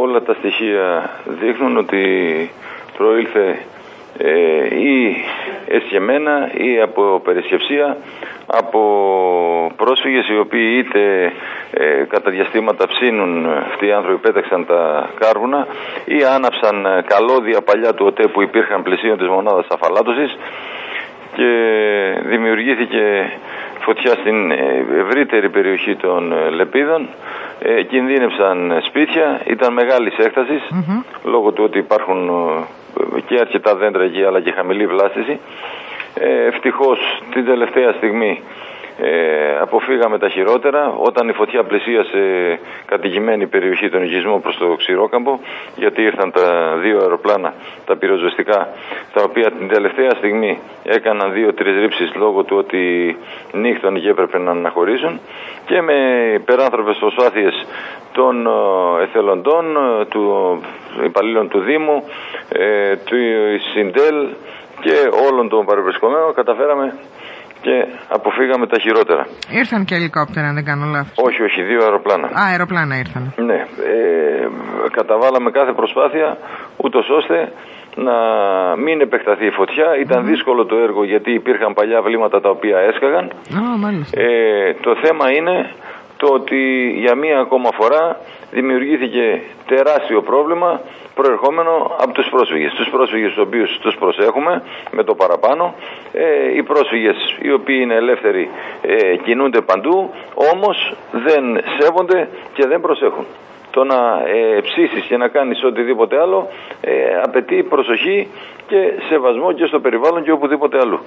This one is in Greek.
όλα τα στοιχεία δείχνουν ότι προήλθε ε, ή εσχεμένα ή από περισκευσία από πρόσφυγες οι οποίοι είτε ε, κατά διαστήματα ψήνουν αυτοί οι άνθρωποι πέταξαν τα κάρβουνα ή άναψαν ε, καλώδια παλιά του ΟΤΕ που υπήρχαν πλησίων της μονάδας αφαλάτωσης και δημιουργήθηκε φωτιά στην ε, ευρύτερη περιοχή των ε, Λεπίδων ε, κινδύνευσαν σπίτια, ήταν μεγάλης έκτασης λόγω του ότι υπάρχουν ε, και αρκετά δέντρα εκεί αλλά και χαμηλή βλάστηση. Ε, ευτυχώς την τελευταία στιγμή ε, αποφύγαμε τα χειρότερα. Όταν η φωτιά πλησίασε κατοικημένη περιοχή των οικισμών προς το Ξηρόκαμπο γιατί ήρθαν τα δύο αεροπλάνα, τα πυροσβεστικά τα οποία την τελευταία στιγμή έκαναν δύο-τρεις ρήψεις λόγω του ότι νύχτων και έπρεπε να αναχωρήσουν. Και με υπεράνθρωπες προσπάθειες των ε, εθελοντών, ε, του υπαλλήλων του Δήμου, ε, του Συντέλ και όλων των παρευρισκομένων καταφέραμε και αποφύγαμε τα χειρότερα. Ήρθαν και ελικόπτερα, αν δεν κάνω λάθος. Όχι, όχι, δύο αεροπλάνα. Α, αεροπλάνα ήρθαν. Ναι, ε, καταβάλαμε κάθε προσπάθεια ούτως ώστε να μην επεκταθεί η φωτιά. Ήταν δύσκολο το έργο γιατί υπήρχαν παλιά βλήματα τα οποία έσκαγαν. Α, μάλιστα. Ε, το θέμα είναι το ότι για μία ακόμα φορά δημιουργήθηκε τεράστιο πρόβλημα προερχόμενο από τους πρόσφυγες. Τους πρόσφυγες τους οποίους τους προσέχουμε με το παραπάνω. Ε, οι πρόσφυγες οι οποίοι είναι ελεύθεροι ε, κινούνται παντού όμως δεν σέβονται και δεν προσέχουν. Το να ε, ψήσεις και να κάνεις οτιδήποτε άλλο ε, απαιτεί προσοχή και σεβασμό και στο περιβάλλον και οπουδήποτε αλλού.